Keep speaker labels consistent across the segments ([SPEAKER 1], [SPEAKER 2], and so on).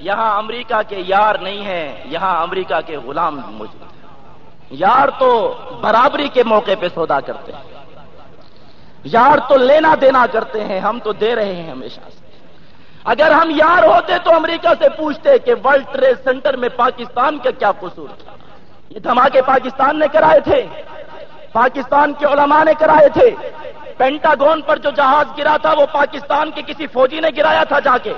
[SPEAKER 1] یہاں امریکہ کے یار نہیں ہیں، یہاں امریکہ کے غلام موجود ہیں۔ یار تو برابری کے موقع پہ سودا کرتے ہیں۔ یار تو لینا دینا کرتے ہیں، ہم تو دے رہے ہیں ہمیشہ سے۔ اگر ہم یار ہوتے تو امریکہ سے پوچھتے کہ ورلڈ ٹریڈ سینٹر میں پاکستان کا کیا قصور تھا۔ یہ دھماکے پاکستان نے کرائے تھے۔ پاکستان کے علماء نے کرائے تھے۔ پینٹاگون پر جو جہاز گرا تھا، وہ پاکستان کے کسی فوجی نے گرایا تھا جا کے۔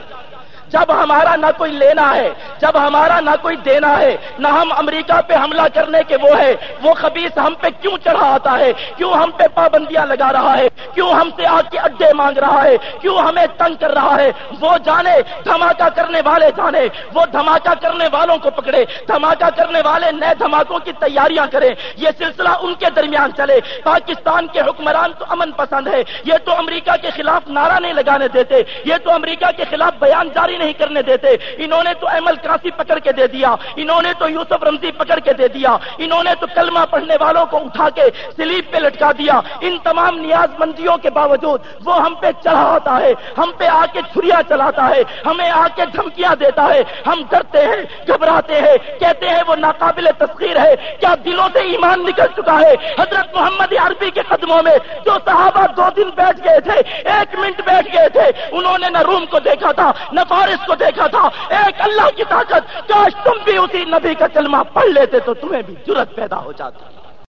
[SPEAKER 1] جب ہمارا نہ کوئی لینا ہے، جب ہمارا نہ کوئی دینا ہے، نہ ہم امریکہ پہ حملہ کرنے کے وہ ہے، وہ خبیص ہم پہ کیوں چڑھا آتا ہے؟ کیوں ہم پہ پابندیاں لگا رہا ہے؟ کیوں ہم سے آگ کے اڈے مانگ رہا ہے؟ کیوں ہمیں تنگ کر رہا ہے؟ وہ جانے، دھماکہ کرنے والے جانے، وہ دھماکہ کرنے والوں کو پکڑے، دھماکہ کرنے والے نئے دھماکوں کی تیاریاں کریں۔ یہ سلسلہ ان کے درمیان چلے۔ پاکستان کے حکمران تو امن پسند ہے یہ تو امریکہ کے خلاف نعرہ نہیں لگانے دیتے۔ یہ تو امریکہ کے خلاف بیان جاری نہیں کرنے دیتے۔ انہوں نے تو احمل کراسی پکڑ کے دے دیا۔ انہوں نے تو یوسف رمزی پکڑ کے دے دیا۔ انہوں نے تو کلمہ پڑھنے والوں کو اٹھا کے سلیپ پہ لٹکا دیا۔ ان تمام نیاز مندیوں کے باوجود وہ ہم پہ چڑھا ہوتا ہے، ہم پہ آ کے چھریا چلاتا ہے، ہمیں آ کے دھمکیاں دیتا ہے۔ ہم ڈرتے ہیں، گھبراتے ہیں، کہتے ہیں وہ ناقابل تسخیر ہے۔ کیا دلوں سے ایمان نکل چکا ہے؟ حضرت محمد عربی کے قدموں میں جو صحابہ دو دن بیٹھ گئے تھے، ایک منٹ بیٹھ گئے تھے، انہوں نے نہ روم کو دیکھا تھا، نہ فارس کو دیکھا تھا۔ ایک اللہ کی طاقت، کاش تم بھی اسی نبی کا کلمہ پڑھ لیتے تو تمہیں بھی جرت پیدا ہو جاتی۔